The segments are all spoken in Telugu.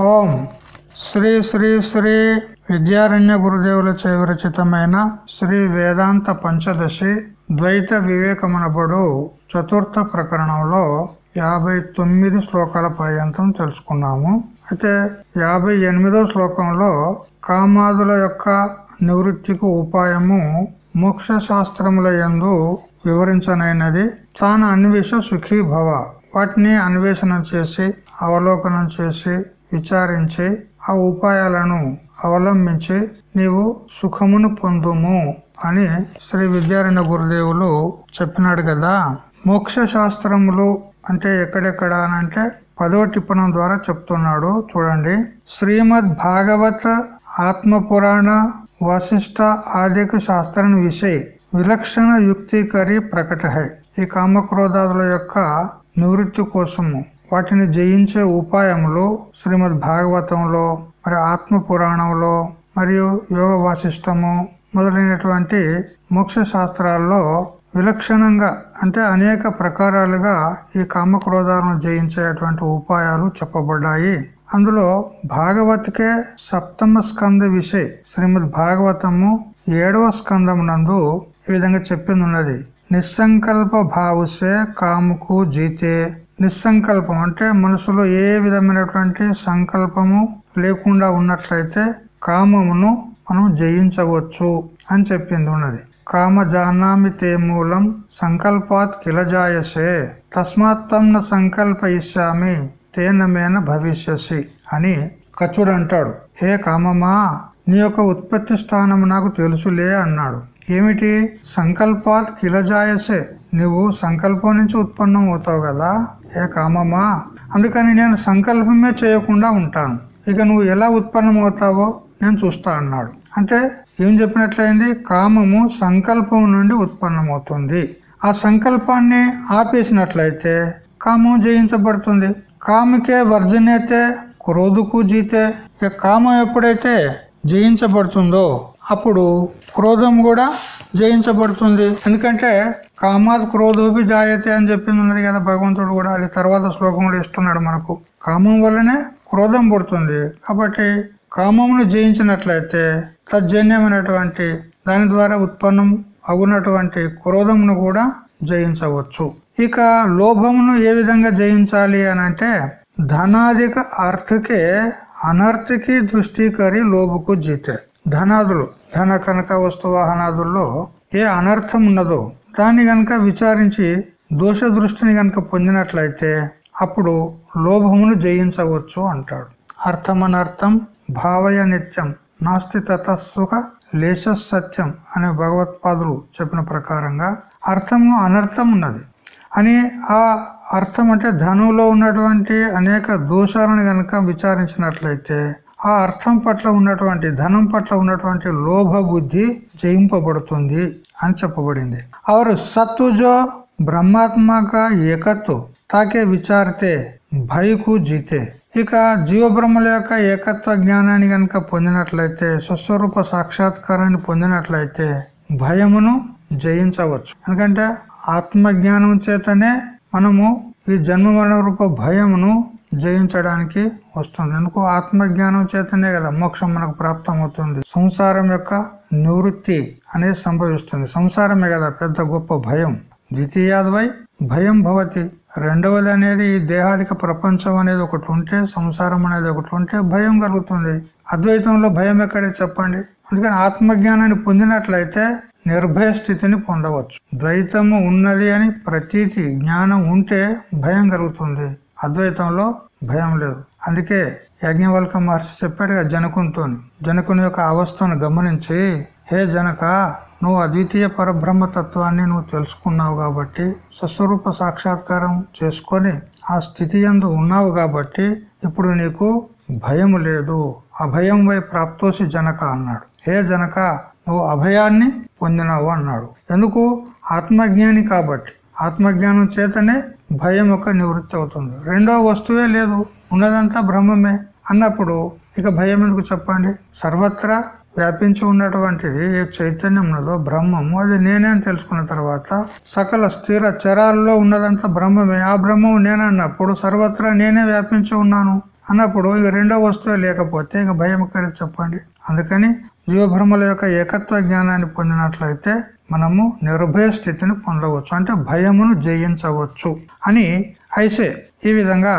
ఓం శ్రీ శ్రీ శ్రీ విద్యారణ్య గురుదేవుల విరచితమైన శ్రీ వేదాంత పంచదశి ద్వైత వివేకమునబడు చతుర్థ ప్రకరణంలో యాభై తొమ్మిది శ్లోకాల పర్యంతం తెలుసుకున్నాము. అయితే యాభై ఎనిమిదో శ్లోకంలో కామాదుల యొక్క నివృత్తికి ఉపాయము మోక్ష శాస్త్రముల యందు వివరించనైనది. తాను అన్వేష సుఖీ భవ వాటిని అన్వేషణ చేసి అవలోకనం చేసి విచారించి ఆ ఉపాయాలను అవలంబించి నీవు సుఖమును పొందుము అని శ్రీ విద్యారణ్య గురుదేవులు చెప్పినాడు కదా. మోక్ష శాస్త్రములు అంటే ఎక్కడెక్కడ అంటే పదో టిప్పణం ద్వారా చెప్తున్నాడు. చూడండి. శ్రీమద్ భాగవత ఆత్మ పురాణ వశిష్ట ఆదిక శాస్త్రం విషయ విలక్షణ యుక్తికరి ప్రకట ఈ కామక్రోధాదుల యొక్క నివృత్తి కోసము వాటిని జయించే ఉపాయములు శ్రీమద్ భాగవతంలో మరి ఆత్మ పురాణంలో మరియు యోగ వాసిష్టము మొదలైనటువంటి మోక్ష శాస్త్రాల్లో విలక్షణంగా అంటే అనేక ప్రకారాలుగా ఈ కామక్రోధాలను జయించేటువంటి ఉపాయాలు చెప్పబడ్డాయి. అందులో భాగవతికే సప్తమ స్కంద విషయ శ్రీమద్ భాగవతము ఏడవ స్కందం నందు ఈ విధంగా చెప్పింది ఉన్నది. నిస్సంకల్ప భావుసే కాముకు జీతే నిస్సంకల్పం. అంటే మనసులో ఏ విధమైనటువంటి సంకల్పము లేకుండా ఉన్నట్లయితే కామమును మనం జయించవచ్చు అని చెప్పింది ఉన్నది. కామ జానామి తే మూలం సంకల్పాత్ కిలజాయసే. తస్మాత్తం న సంకల్పయిష్యామి తేనమేన భవిష్యసి అని కచుడు అంటాడు. హే కామమా నీ యొక్క ఉత్పత్తి స్థానం నాకు తెలుసులే అన్నాడు. ఏమిటి? సంకల్పాత్ కిలజాయసే. నువ్వు సంకల్పం నుంచి ఉత్పన్నం అవుతావు కదా. హే కామమ్మా అందుకని నేను సంకల్పమే చేయకుండా ఉంటాను. ఇక నువ్వు ఎలా ఉత్పన్నమవుతావో నేను చూస్తా అన్నాడు. అంటే ఏం చెప్పినట్లయింది? కామము సంకల్పం నుండి ఉత్పన్నమవుతుంది. ఆ సంకల్పాన్ని ఆపేసినట్లయితే కామం జయించబడుతుంది. కామకే వర్జనైతే క్రోధకు జీతే. ఇక కామం ఎప్పుడైతే జయించబడుతుందో అప్పుడు క్రోధం కూడా జయించబడుతుంది. ఎందుకంటే కామాత్ క్రోధోపి జాయతే అని చెప్పింది ఉన్నది కదా భగవంతుడు కూడా. అది తర్వాత శ్లోకంలో ఇస్తున్నాడు మనకు. కామం వల్లనే క్రోధం పుడుతుంది. కాబట్టి కామమును జయించినట్లయితే తజ్జన్యమైనటువంటి దాని ద్వారా ఉత్పన్నం అగునటువంటి క్రోధమును కూడా జయించవచ్చు. ఇక లోభమును ఏ విధంగా జయించాలి అని అంటే ధనాధిక అర్థకే అనర్థకి దృష్టికరి లోభకు జీతే. ధనాదులు ధన కనుక వస్తు వాహనాదుల్లో ఏ అనర్థం ఉన్నదో దాన్ని గనక విచారించి దోష దృష్టిని గనక పొందినట్లయితే అప్పుడు లోభమును జయించవచ్చు అంటాడు. అర్థమనర్థం భావయ నిత్యం నాస్తి తతస్సుక లేశ సత్యం అనే భగవత్పాదులు చెప్పిన ప్రకారంగా అర్థము అనర్థం ఉన్నది. అని ఆ అర్థం అంటే ధనువులో ఉన్నటువంటి అనేక దోషాలను గనక విచారించినట్లయితే ఆ అర్థం పట్ల ఉన్నటువంటి ధనం పట్ల ఉన్నటువంటి లోభ బుద్ధి జయింపబడుతుంది అని చెప్పబడింది. అవరు సత్తుజో బ్రహ్మాత్మక ఏకత్వం. తాకే విచారితే భయకు జీతే. ఇక జీవబ్రహ్మల యొక్క ఏకత్వ జ్ఞానాన్ని కనుక పొందినట్లయితే స్వస్వరూప సాక్షాత్కారాన్ని పొందినట్లయితే భయమును జయించవచ్చు. ఎందుకంటే ఆత్మజ్ఞానం చేతనే మనము ఈ జన్మ మరణ రూప భయమును జయించడానికి వస్తుంది. ఎందుకు ఆత్మజ్ఞానం చేతనే కదా మోక్షం మనకు ప్రాప్తమవుతుంది. సంసారం యొక్క నివృత్తి అనేది సంభవిస్తుంది. సంసారమే కదా పెద్ద గొప్ప భయం. ద్వితీయాదివై భయం భవతి. రెండవది అనేది ఈ దేహాదిక ప్రపంచం అనేది ఒకటి ఉంటే సంసారం అనేది ఒకటి ఉంటే భయం కలుగుతుంది. అద్వైతంలో భయం ఎక్కడే చెప్పండి? అందుకని ఆత్మజ్ఞానాన్ని పొందినట్లయితే నిర్భయ స్థితిని పొందవచ్చు. ద్వైతము ఉన్నది అని ప్రతీతి జ్ఞానం ఉంటే భయం కలుగుతుంది. అద్వైతంలో భయం లేదు. అందుకే యజ్ఞవల్క మహర్షి చెప్పాడుగా జనకునితో జనకుని యొక్క అవస్థను గమనించి హే జనక నువ్వు అద్వితీయ పరబ్రహ్మ తత్వాన్ని నువ్వు తెలుసుకున్నావు కాబట్టి స్వస్వరూప సాక్షాత్కారం చేసుకొని ఆ స్థితి ఎందు ఉన్నావు కాబట్టి ఇప్పుడు నీకు భయం లేదు. అభయం వై ప్రాప్తోసి జనక అన్నాడు. హే జనక నువ్వు అభయాన్ని పొందినావు అన్నాడు. ఎందుకు? ఆత్మజ్ఞాని కాబట్టి. ఆత్మజ్ఞానం చేతనే భయం యొక్క నివృత్తి అవుతుంది. రెండో వస్తువే లేదు. ఉన్నదంతా బ్రహ్మమే. అన్నప్పుడు ఇక భయం ఎందుకు చెప్పండి? సర్వత్రా వ్యాపించి ఉన్నటువంటిది ఏ చైతన్యం ఉన్నదో బ్రహ్మము అది నేనే అని తెలుసుకున్న తర్వాత సకల స్థిర చరాల్లో ఉన్నదంతా బ్రహ్మమే. ఆ బ్రహ్మము నేనన్నప్పుడు సర్వత్రా నేనే వ్యాపించి ఉన్నాను. అన్నప్పుడు ఇక రెండో వస్తువు లేకపోతే ఇక భయం ఎక్కడ చెప్పండి? అందుకని జీవభ్రమల యొక్క ఏకత్వ జ్ఞానాన్ని పొందినట్లయితే మనము నిర్భయ స్థితిని పొందవచ్చు అంటే భయమును జయించవచ్చు అని ఐసే ఈ విధంగా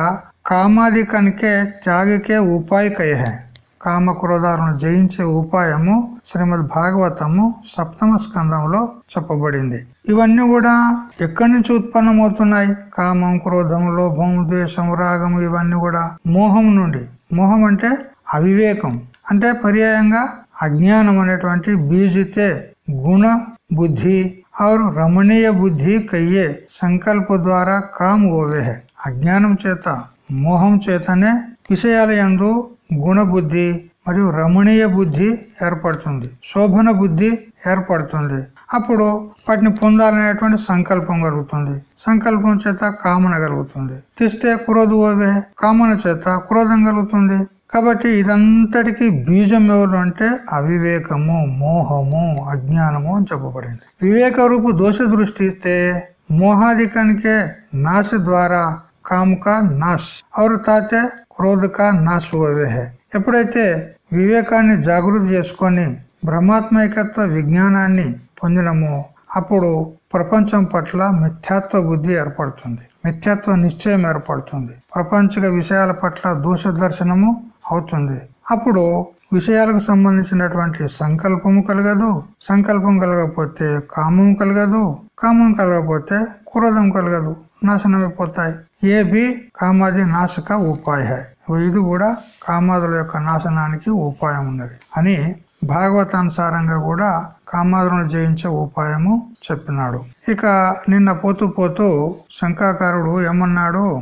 కామాధికనికే త్యాగికే ఉపాయ కయ కామ క్రోధాలను జయించే ఉపాయము శ్రీమద్ భాగవతము సప్తమ స్కందంలో చెప్పబడింది. ఇవన్నీ కూడా ఎక్కడి నుంచి ఉత్పన్నమవుతున్నాయి? కామం క్రోధం లోభం ద్వేషం రాగం ఇవన్నీ కూడా మోహం నుండి. మోహం అంటే అవివేకం. అంటే పర్యాయంగా అజ్ఞానం అనేటువంటి బీజితే గుణ బుద్ధి और రమణీయ బుద్ధి కయ్యే సంకల్ప ద్వారా కామ్ ఓవే అజ్ఞానం చేత మోహం చేతనే విషయాల యందు గుణబుద్ధి మరియు రమణీయ బుద్ధి ఏర్పడుతుంది శోభన బుద్ధి ఏర్పడుతుంది అప్పుడు వాటిని పొందాలనేటువంటి సంకల్పం కలుగుతుంది సంకల్పం చేత కామన కలుగుతుంది తిస్తే క్రోధు ఓవే కామన చేత క్రోధం కలుగుతుంది కాబట్టి ఇదంతటికి బీజం ఎవరు అంటే అవివేకము మోహము అజ్ఞానము అని చెప్పబడింది. వివేక రూపు దోష దృష్టి ఇస్తే మోహాధికానికే నాశ ద్వారా కాముక నాశ్ అవరు తాతే క్రోధక నాశ హువే ఎప్పుడైతే వివేకాన్ని జాగృతి చేసుకొని బ్రహ్మాత్మైకత్వ విజ్ఞానాన్ని పొందినమో అప్పుడు ప్రపంచం పట్ల మిథ్యాత్వ బుద్ధి ఏర్పడుతుంది. మిథ్యాత్వ నిశ్చయం ఏర్పడుతుంది. ప్రపంచక విషయాల పట్ల దోష దర్శనము అవుతుంది. అప్పుడు విషయాలకు సంబంధించినటువంటి సంకల్పము కలగదు సంకల్పం కలగకపోతే కామం కలగదు కామం కలగకపోతే క్రోధం కలగదు నాశనమైపోతాయి ఏ కామాది నాశక ఉపాయ. ఇది కూడా కామాదుల యొక్క నాశనానికి ఉపాయం ఉన్నది అని భాగవతానుసారంగా కూడా కామాదులను జయించే ఉపాయము చెప్పినాడు. ఇక నిన్న పోతూ పోతూ శంకాకారుడు ఏమన్నాడు?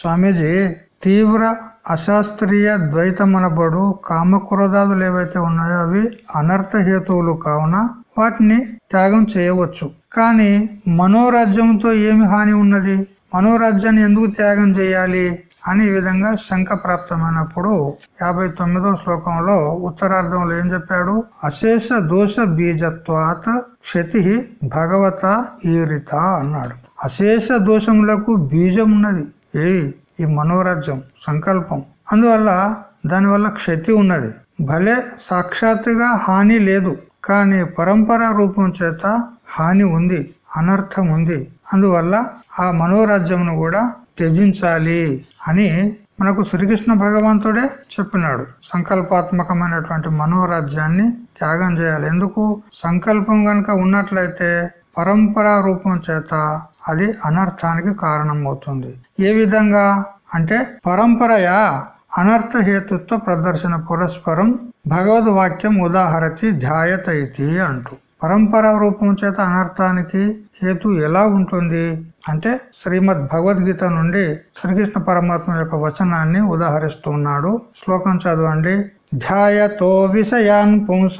స్వామీజీ తీవ్ర అశాస్త్రీయ ద్వైతమనబడు కామక్రోధాదులు ఏవైతే ఉన్నాయో అవి అనర్థ హేతువులు కావున వాటిని త్యాగం చేయవచ్చు. కానీ మనోరాజ్యంతో ఏమి హాని ఉన్నది? మనోరాజ్యాన్ని ఎందుకు త్యాగం చేయాలి? అని ఈ విధంగా శంక ప్రాప్తమైనప్పుడు యాభై తొమ్మిదో శ్లోకంలో ఉత్తరార్థంలో ఏం చెప్పాడు? అశేష దోష బీజత్వాత్ క్షతి భగవత ఈరిత అన్నాడు. అశేష దోషములకు బీజం ఉన్నది ఏ ఈ మనోరాజ్యం సంకల్పం. అందువల్ల దానివల్ల క్షతి ఉన్నది. భలే సాక్షాత్తుగా హాని లేదు. కానీ పరంపర రూపం చేత హాని ఉంది అనర్థం ఉంది. అందువల్ల ఆ మనోరాజ్యంను కూడా త్యజించాలి అని మనకు శ్రీకృష్ణ భగవంతుడే చెప్పినాడు. సంకల్పాత్మకమైనటువంటి మనోరాజ్యాన్ని త్యాగం చేయాలి. ఎందుకు? సంకల్పం గనక ఉన్నట్లయితే పరంపరా రూపం చేత అది అనర్థానికి కారణమవుతుంది. ఏ విధంగా? అంటే పరంపరయా అనర్థ హేతుత్వ ప్రదర్శన పురస్పరం భగవద్ వాక్యం ఉదాహరతి ధ్యాయత ఇది అంటూ. పరంపర రూపం చేత అనర్థానికి హేతు ఎలా ఉంటుంది? అంటే శ్రీమద్ భగవద్గీత నుండి శ్రీకృష్ణ పరమాత్మ యొక్క వచనాన్ని ఉదాహరిస్తున్నాడు శ్లోకం చదవండి. ధ్యాయతో విషయాన్ పుంస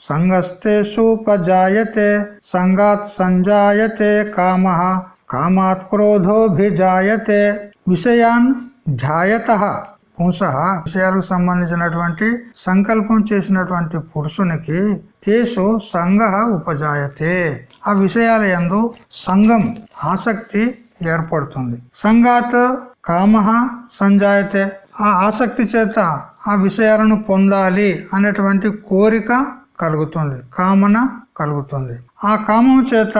సంగస్తేషుపజాయతే సంగాత్ సంజాయతే కామ కామాత్ క్రోధోభిజాయతే. విషయాన్ ధ్యాయత పుంస విషయాలకు సంబంధించినటువంటి సంకల్పం చేసినటువంటి పురుషునికి తేసు సంగ ఉపజాయతే. ఆ విషయాల ఎందు సంఘం ఆసక్తి ఏర్పడుతుంది. సంగాత్ కామ సంజాయతే. ఆ ఆసక్తి చేత ఆ విషయాలను పొందాలి అనేటువంటి కోరిక కలుగుతుంది కామన కలుగుతుంది. ఆ కామం చేత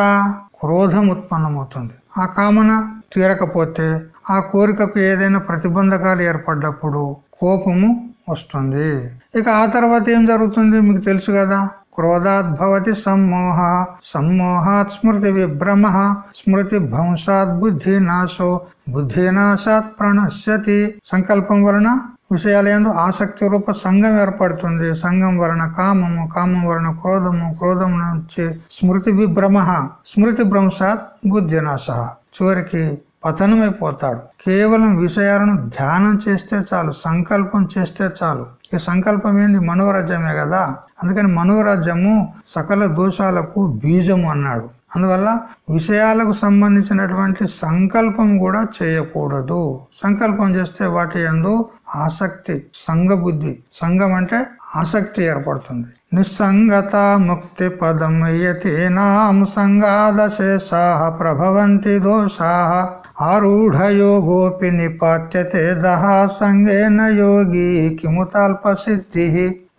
క్రోధం ఉత్పన్నమవుతుంది. ఆ కామన తీరకపోతే ఆ కోరికకు ఏదైనా ప్రతిబంధకాలు ఏర్పడ్డప్పుడు కోపము వస్తుంది. ఇక ఆ తర్వాత ఏం జరుగుతుంది మీకు తెలుసు కదా? క్రోధాద్భవతి సమ్మోహ. సమ్మోహాత్ స్మృతి విభ్రమ. స్మృతి భంసాత్ బుద్ధి నాశో. బుద్ధి నాశాత్ ప్రణశ్యతి. సంకల్పం వలన విషయాలయందు ఆసక్తి రూప సంఘం ఏర్పడుతుంది. సంఘం వలన కామము కామం వలన క్రోధము క్రోధం నుంచి స్మృతి విభ్రమ. స్మృతి భ్రంశాత్ బుద్ధి నాశ. చివరికి పతనమైపోతాడు కేవలం విషయాలను ధ్యానం చేస్తే చాలు సంకల్పం చేస్తే చాలు. ఈ సంకల్పం ఏంది? మనోరాజ్యమే కదా? అందుకని మనోరాజ్యము సకల దోషాలకు బీజము అన్నాడు. అందువల్ల విషయాలకు సంబంధించినటువంటి సంకల్పం కూడా చేయకూడదు. సంకల్పం చేస్తే వాటి ఎందు ఆసక్తి సంఘ బుద్ధి సంఘం అంటే ఆసక్తి ఏర్పడుతుంది. నిస్సంగత ముక్తి పదం యతీనాం సంగాదశేషా ప్రభవంతి దోషా ఆరూఢయోగోపి నిపాత్యతే దహా సంగేన యోగి కిముతాల్ప సిద్ధి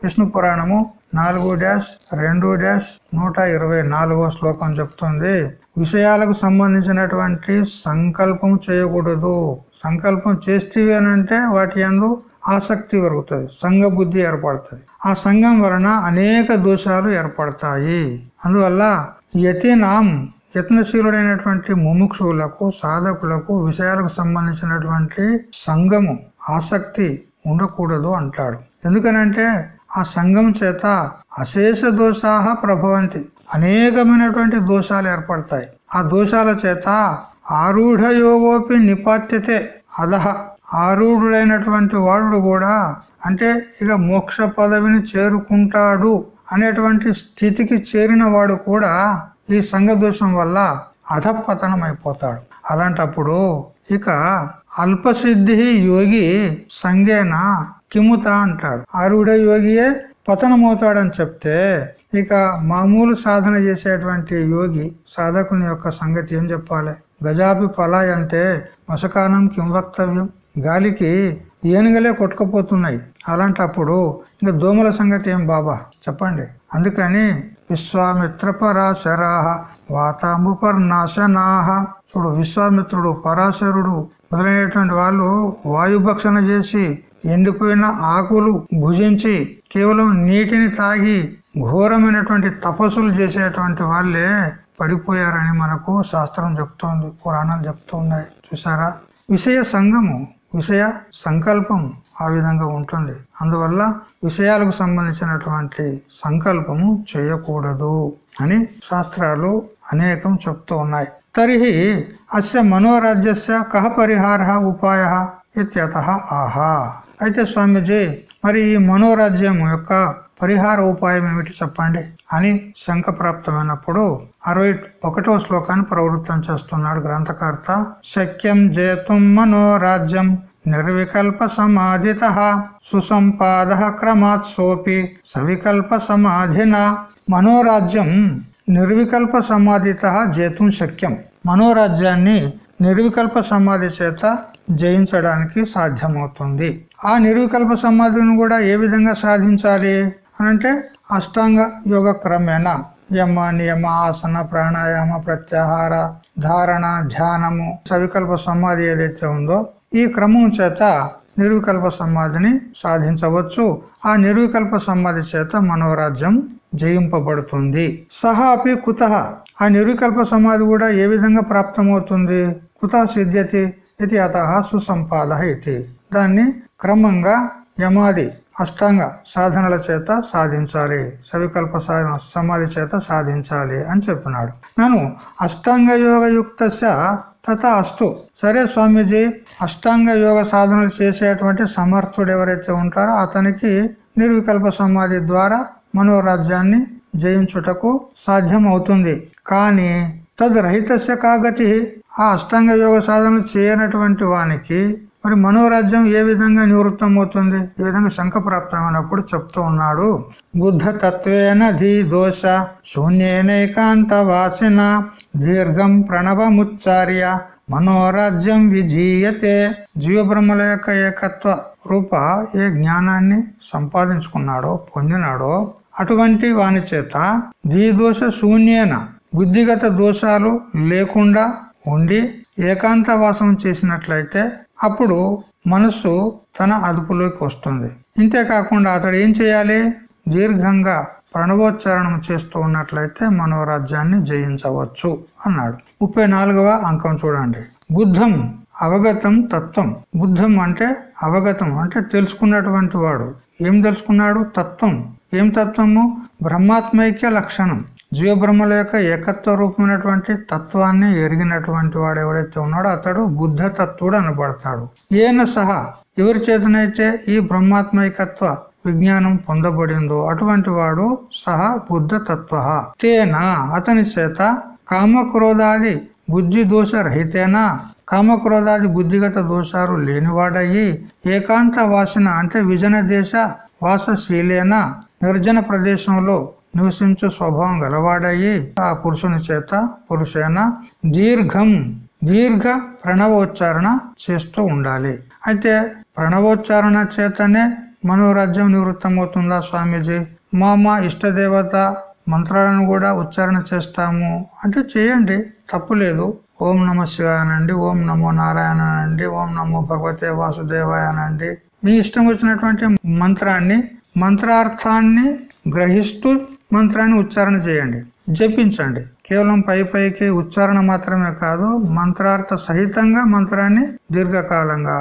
విష్ణు పురాణము నాలుగు డాష్ రెండు డాష్ నూట ఇరవై నాలుగో శ్లోకం చెప్తుంది. విషయాలకు సంబంధించినటువంటి సంకల్పం చేయకూడదు. సంకల్పం చేస్తేవేనంటే వాటి అందు ఆసక్తి పెరుగుతుంది సంఘ బుద్ధి ఏర్పడుతుంది. ఆ సంఘం వలన అనేక దోషాలు ఏర్పడతాయి. అందువల్ల యతినాం యత్నశీలుడైనటువంటి ముముక్షువులకు సాధకులకు విషయాలకు సంబంధించినటువంటి సంఘము ఆసక్తి ఉండకూడదు అంటాడు. ఎందుకనంటే ఆ సంఘం చేత అశేష దోషాహ ప్రభవంతి. అనేకమైనటువంటి దోషాలు ఏర్పడతాయి. ఆ దోషాల చేత ఆరూఢ యోగోపి నిపాత్యతే. అదహ ఆరూఢుడైనటువంటి వాడు కూడా అంటే ఇక మోక్ష పదవిని చేరుకుంటాడు అనేటువంటి స్థితికి చేరిన వాడు కూడా ఈ సంఘ దోషం వల్ల అధపతనం అయిపోతాడు అలాంటప్పుడు ఇక అల్పసిద్ధి యోగి సంగేన కిముత అంటాడు. ఆరుడే యోగియే పతనమవుతాడని చెప్తే ఇక మామూలు సాధన చేసేటువంటి యోగి సాధకుని యొక్క సంగతి ఏం చెప్పాలి? గజాపి పలాయంతే మసకానం కిం వక్తవ్యం గాలికి ఏనుగలే కొట్టుకుపోతున్నాయి. అలాంటప్పుడు ఇంకా దోమల సంగతి ఏం బాబా? చెప్పండి. అందుకని విశ్వామిత్ర పరాశరాహ వాతాముపర్నాశనాహ ఇప్పుడు విశ్వామిత్రుడు పరాశరుడు మొదలైనటువంటి వాళ్ళు వాయుభక్షణ చేసి ఎండిపోయిన ఆకులు భుజించి కేవలం నీటిని తాగి ఘోరమైనటువంటి తపస్సులు చేసేటువంటి వాళ్ళే పడిపోయారని మనకు శాస్త్రం చెప్తోంది పురాణాలు చెప్తున్నాయి చూసారా విషయ సంఘము విషయ సంకల్పం ఆ విధంగా ఉంటుంది. అందువల్ల విషయాలకు సంబంధించినటువంటి సంకల్పము చేయకూడదు అని శాస్త్రాలు అనేకం చెప్తూ ఉన్నాయి. తరిహి అస్య మనోరాజ్యస్య కహ పరిహార ఉపాయ ఇత్యత ఆహా. అయితే స్వామీజీ మరి ఈ మనోరాజ్యం యొక్క పరిహార ఉపాయం ఏమిటి చెప్పండి? అని శంక ప్రాప్తమైనప్పుడు అరవై ఒకటో శ్లోకాన్ని ప్రవృత్తం చేస్తున్నాడు గ్రంథకర్త. శక్యం జేతుం మనోరాజ్యం నిర్వికల్ప సమాధిత సుసంపాద క్రమాత్ సోపి సవికల్ప సమాధిన. మనోరాజ్యం నిర్వికల్ప సమాధిత జేతుం శక్యం. మనోరాజ్యాన్ని నిర్వికల్ప సమాధి చేత జయించడానికి సాధ్యమవుతుంది. ఆ నిర్వికల్ప సమాధిని కూడా ఏ విధంగా సాధించాలి? అనంటే అష్టాంగ యోగ క్రమేణ యమ నియమ ఆసన ప్రాణాయామ ప్రత్యాహార ధారణ ధ్యానము సవికల్ప సమాధి ఏదైతే ఉందో ఈ క్రమం చేత నిర్వికల్ప సమాధిని సాధించవచ్చు. ఆ నిర్వికల్ప సమాధి చేత మనోరాజ్యం జయింపబడుతుంది. సహా అపి కుత. ఆ నిర్వికల్ప సమాధి కూడా ఏ విధంగా ప్రాప్తమవుతుంది? కుత సిద్ధ్యతి ఇది అత సుసంపాద ఇది. దాన్ని క్రమంగా యమాది అష్టాంగ సాధనల చేత సాధించాలి. సవికల్ప సాధన సమాధి చేత సాధించాలి అని చెప్పినాడు. నన్ను అష్టాంగ యోగ యుక్త తథ అస్తు. సరే స్వామీజీ అష్టాంగ యోగ సాధనలు చేసేటువంటి సమర్థుడు ఎవరైతే ఉంటారో అతనికి నిర్వికల్ప సమాధి ద్వారా మనోరాజ్యాన్ని జయించుటకు సాధ్యం అవుతుంది కానీ తద్రహితస్య కాగతి ఆ అష్టాంగ యోగ సాధనలు చేయనటువంటి వానికి మరి మనోరాజ్యం ఏ విధంగా నివృత్తం అవుతుంది ఈ విధంగా శంఖ ప్రాప్తమైనప్పుడు చెప్తూ ఉన్నాడు. బుద్ధ తత్వేన ధీ దోష శూన్యేనైకాంత వాసిన దీర్ఘం ప్రణవముచ్చార్య మనోరాజ్యం విజీయతే. జీవబ్రహ్మల యొక్క ఏకత్వ రూప ఏ జ్ఞానాన్ని సంపాదించుకున్నాడో పొందినాడో అటువంటి వాని చేత దోష శూన్యేన బుద్ధిగత దోషాలు లేకుండా ఉండి ఏకాంత వాసం చేసినట్లయితే అప్పుడు మనస్సు తన అదుపులోకి వస్తుంది. ఇంతేకాకుండా అతడు ఏం చేయాలి? దీర్ఘంగా ప్రణవోచ్చారణం చేస్తూ ఉన్నట్లయితే మనోరాజ్యాన్ని జయించవచ్చు అన్నాడు. ముప్పై నాలుగవ అంకం చూడండి. బుద్ధం అవగతం తత్వం. బుద్ధం అంటే అవగతం అంటే తెలుసుకున్నటువంటి వాడు. ఏం తెలుసుకున్నాడు? తత్వం. ఏం తత్వము? బ్రహ్మాత్మైక్య లక్షణం. జీవబ్రహ్మల యొక్క ఏకత్వ రూపమైనటువంటి తత్వాన్ని ఎరిగినటువంటి వాడు ఎవడైతే ఉన్నాడో అతడు బుద్ధ తత్వుడు అనబడతాడు. ఏన సహా ఎవరి చేతనైతే ఈ బ్రహ్మాత్మైకత్వ విజ్ఞానం పొందబడిందో అటువంటి వాడు సహా బుద్ధ తత్వ తేనా అతని చేత కామక్రోధాది బుద్ధి దోష రహితేనా? కామక్రోధాది బుద్ధిగత దోషాలు లేనివాడయి ఏకాంత వాసన అంటే విజన దేశ వాసశీలేన నిర్జన ప్రదేశంలో నివసించు స్వభావం గలవాడయి. ఆ పురుషుని చేత పురుషేన దీర్ఘం దీర్ఘ ప్రణవోచ్చారణ చేస్తూ ఉండాలి. అయితే ప్రణవోచ్చారణ చేతనే మనోరాజ్యం నివృత్తమవుతుందా స్వామీజీ? మా మా ఇష్టదేవత మంత్రాలను కూడా ఉచ్చారణ చేస్తాము. అంటే చేయండి తప్పులేదు ఓం నమ శివాయనండి ఓం నమో నారాయణనండి ఓం నమో భగవతే వాసుదేవాయనండి. మీ ఇష్టం వచ్చినటువంటి మంత్రాన్ని మంత్రార్థాన్ని గ్రహిస్తూ మంత్రాన్ని ఉచ్చారణ చేయండి. జపించండి. కేవలం పై పైకి ఉచ్చారణ మాత్రమే కాదు మంత్రార్థ సహితంగా మంత్రాన్ని దీర్ఘకాలంగా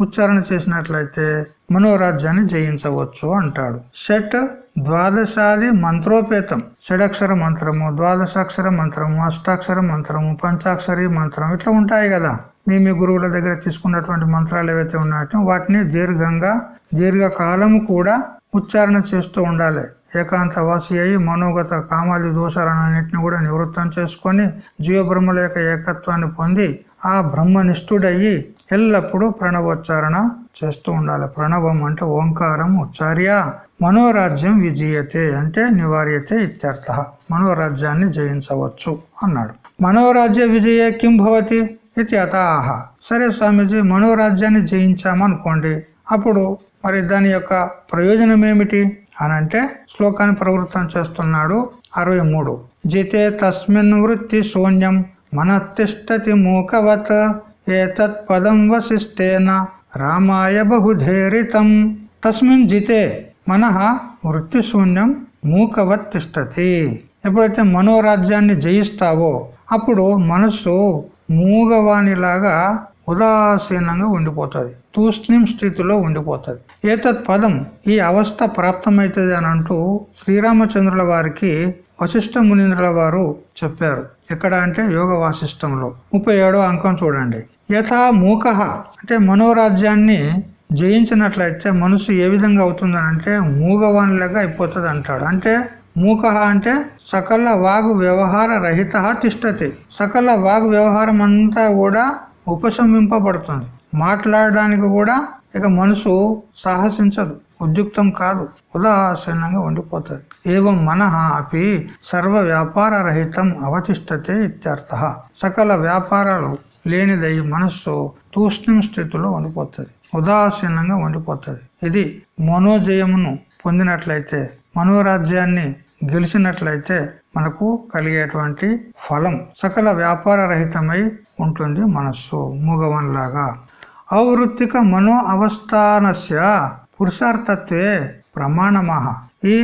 ఉచ్చారణ చేసినట్లయితే మనోరాజ్యాన్ని జయించవచ్చు అంటాడు. షట్ ద్వాదశాది మంత్రోపేతం. షడక్షర మంత్రము ద్వాదశాక్షర మంత్రము అష్టాక్షర మంత్రము పంచాక్షరి మంత్రం ఇట్లా ఉంటాయి కదా. మీ మీ గురువుల దగ్గర తీసుకున్నటువంటి మంత్రాలు ఏవైతే ఉన్నాయో వాటిని దీర్ఘంగా దీర్ఘకాలము కూడా ఉచ్చారణ చేస్తూ ఉండాలి. ఏకాంత వాసి అయి మనోగత కామాది దోషాలన్నింటినీ కూడా నివృత్తం చేసుకొని జీవబ్రహ్మల యొక్క ఏకత్వాన్ని పొంది ఆ బ్రహ్మనిష్ఠుడయ్యి ఎల్లప్పుడూ ప్రణవోచ్చారణ చేస్తూ ఉండాలి. ప్రణవం అంటే ఓంకారం ఉచ్చార్య. మనోరాజ్యం విజయతే అంటే నివార్యతే ఇత్యర్థ. మనోరాజ్యాన్ని జయించవచ్చు అన్నాడు. మనోరాజ్య విజయ కిం భవతి ఇది అతాహ సరే స్వామీజీ మనోరాజ్యాన్ని జయించామనుకోండి అప్పుడు మరి దాని యొక్క ప్రయోజనం ఏమిటి అనంటే శ్లోకాన్ని ప్రవృత్తం చేస్తున్నాడు అరవై మూడు. జితే తస్మిన్ వృత్తి శూన్యం మనతిష్టతి మూకవత్ ఏతత్ పదం వశిష్టేన రామాయ బహుధేరితం. తస్మిన్ జితే మనః వృత్తి శూన్యం మూకవత్ తిష్టతి. ఎప్పుడైతే మనోరాజ్యాన్ని జయిస్తావో అప్పుడు మనస్సు మూగవాణిలాగా ఉదాసీనంగా ఉండిపోతుంది. తూష్ణిం స్థితిలో ఉండిపోతుంది. ఏతత్ పదం ఈ అవస్థ ప్రాప్తమైతుంది అని అంటూ శ్రీరామచంద్రుల వారికి వశిష్ఠ మునీంద్రుల వారు చెప్పారు. ఎక్కడ అంటే యోగ వాసిష్టంలో. ముప్పై ఏడో అంకం చూడండి. యథా మూక అంటే మనోరాజ్యాన్ని జయించినట్లయితే మనసు ఏ విధంగా అవుతుందనంటే మూగవాణిలాగా అయిపోతుంది అంటాడు. అంటే మూక అంటే సకల వాగు వ్యవహార రహిత తిష్టతి. సకల వాగు వ్యవహారం అంతా కూడా ఉపశమింపబడుతుంది. మాట్లాడడానికి కూడా ఇక మనసు సాహసించదు ఉద్యుక్తం కాదు ఉదాసీనంగా ఉండిపోతుంది. ఏవం మన అపి సర్వ వ్యాపార రహితం అవతిష్టతే ఇత్యర్థ. సకల వ్యాపారాలు లేనిదై మనస్సు తూష్ణం స్థితిలో ఉండిపోతుంది ఉదాసీనంగా ఉండిపోతుంది. ఇది మనోజయమును పొందినట్లయితే మనోరాజ్యాన్ని గెలిచినట్లయితే మనకు కలిగేటువంటి ఫలం. సకల వ్యాపార రహితమై ఉంటుంది మనస్సు మూగవన్లాగా. అవృత్తిక మనో అవస్థానస్య పురుషార్థత్వే ప్రమాణమహ. ఈ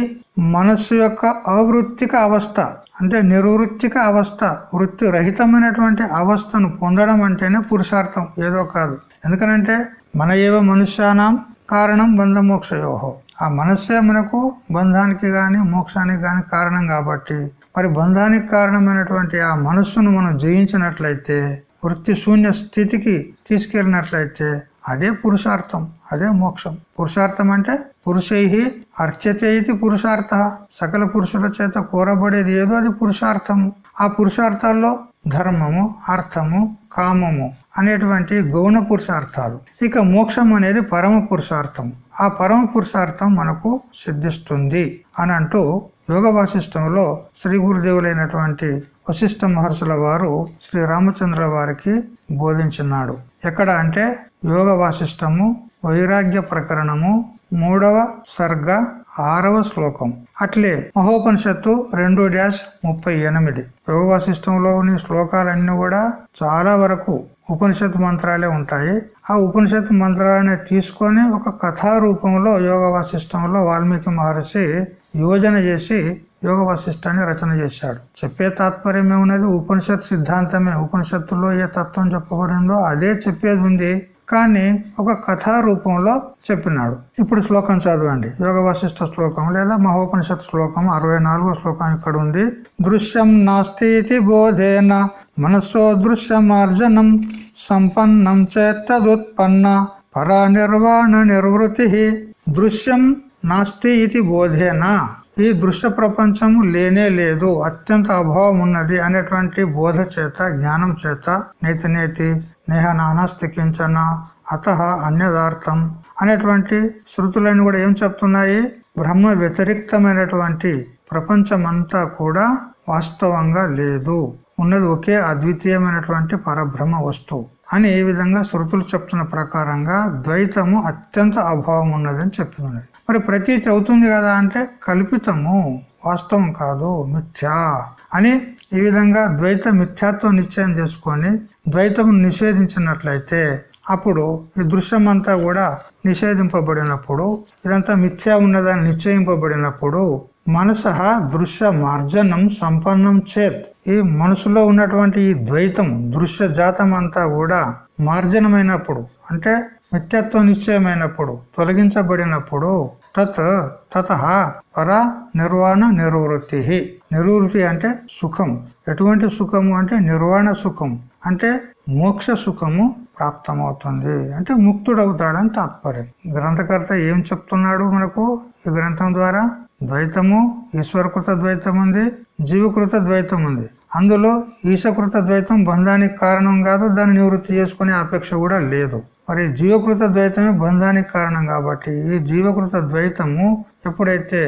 మనస్సు యొక్క అవృత్తిక అవస్థ అంటే నిర్వృత్తిక అవస్థ వృత్తి రహితమైనటువంటి అవస్థను పొందడం అంటేనే పురుషార్థం ఏదో కాదు. ఎందుకనంటే మన ఏవ మనుష్యానం కారణం బంధమోక్షయోహో ఆ మనస్సే మనకు బంధానికి గాని మోక్షానికి గాని కారణం కాబట్టి మరి బంధానికి కారణమైనటువంటి ఆ మనస్సును మనం జయించినట్లయితే వృత్తి శూన్య స్థితికి తీసుకెళ్ళినట్లయితే అదే పురుషార్థం అదే మోక్షం. పురుషార్థం అంటే పురుషై అర్చతే ఇది పురుషార్థ. సకల పురుషుల చేత కోరబడేది ఏదో అది పురుషార్థము ఆ పురుషార్థాల్లో ధర్మము అర్థము కామము అనేటువంటి గౌణ పురుషార్థాలు. ఇక మోక్షం అనేది పరమ పురుషార్థం. ఆ పరమ పురుషార్థం మనకు సిద్ధిస్తుంది అని అంటూ యోగ వాసిష్టంలో శ్రీ గురుదేవులైనటువంటి వశిష్ఠ మహర్షుల వారు శ్రీ రామచంద్ర వారికి బోధించినాడు. ఎక్కడ అంటే యోగ వాసిష్టము వైరాగ్య ప్రకరణము మూడవ సర్గ ఆరవ శ్లోకం. అట్లే మహోపనిషత్తు రెండు డాష్ ముప్పై ఎనిమిది. యోగ వాసిష్టంలోని శ్లోకాలన్నీ కూడా చాలా వరకు ఉపనిషత్తు మంత్రాలే ఉంటాయి. ఆ ఉపనిషత్తు మంత్రాలనే తీసుకొని ఒక కథా రూపంలో యోగ వాసిష్టంలో వాల్మీకి మహర్షి యోజన చేసి యోగ వశిష్టాన్ని రచన చేశాడు. చెప్పే తాత్పర్యం ఏమున్నది ఉపనిషత్ సిద్ధాంతమే. ఉపనిషత్తులో ఏ తత్వం చెప్పబడిందో అదే చెప్పేది ఉంది. కానీ ఒక కథా రూపంలో చెప్పినాడు. ఇప్పుడు శ్లోకం చదవండి. యోగ వశిష్ట శ్లోకం లేదా మహోపనిషత్ శ్లోకం అరవై శ్లోకం ఇక్కడ ఉంది. దృశ్యం నాస్తి బోధేన మనస్సో దృశ్యమార్జనం సంపన్నం చేత్తదుత్పన్న పరా నిర్వాణ నిర్వృతి. దృశ్యం నాస్తి ఇది బోధేన ఈ దృశ్య ప్రపంచము లేనే లేదు. అత్యంత అభావం ఉన్నది అనేటువంటి బోధ చేత జ్ఞానం చేత. నేతి నేతి నేహ నానా స్థికించన అత అన్యదార్థం అనేటువంటి శృతులను కూడా ఏం చెప్తున్నాయి? బ్రహ్మ వ్యతిరిక్తమైనటువంటి ప్రపంచమంతా కూడా వాస్తవంగా లేదు. ఉన్నది ఒకే అద్వితీయమైనటువంటి పరబ్రహ్మ వస్తువు అని ఏ విధంగా శృతులు చెప్తున్న ప్రకారంగా ద్వైతము అత్యంత అభావం ఉన్నదని చెప్తున్నది మరి ప్రతీతి అవుతుంది కదా అంటే కల్పితము వాస్తవం కాదు మిథ్యా అని ఈ విధంగా ద్వైత మిథ్యాత్వం నిశ్చయం చేసుకొని ద్వైతము నిషేధించినట్లయితే అప్పుడు ఈ దృశ్యం అంతా కూడా నిషేధింపబడినప్పుడు ఇదంతా మిథ్యా ఉన్నదని నిశ్చయింపబడినప్పుడు మనస దృశ్య మార్జనం సంపన్నం చేత్. ఈ మనసులో ఉన్నటువంటి ఈ ద్వైతం దృశ్య జాతం అంతా కూడా మార్జనమైనప్పుడు అంటే నిత్యత్వం నిశ్చయమైనప్పుడు తొలగించబడినప్పుడు తత్ తత పర నిర్వాణ నిర్వృత్తి. నిర్వృత్తి అంటే సుఖం. ఎటువంటి సుఖము అంటే నిర్వాణ సుఖం. అంటే మోక్ష సుఖము ప్రాప్తమవుతుంది. అంటే ముక్తుడవుతాడని తాత్పర్యం. గ్రంథకర్త ఏం చెప్తున్నాడు మనకు ఈ గ్రంథం ద్వారా? ద్వైతము ఈశ్వరకృత ద్వైతం ఉంది జీవకృత ద్వైతం ఉంది అందులో ఈశకృత ద్వైతం బంధానికి కారణం కాదు దాన్ని నివృత్తి చేసుకునే అపేక్ష కూడా లేదు. మరి జీవకృత ద్వైతమే బంధానికి కారణం కాబట్టి ఈ జీవకృత ద్వైతము ఎప్పుడైతే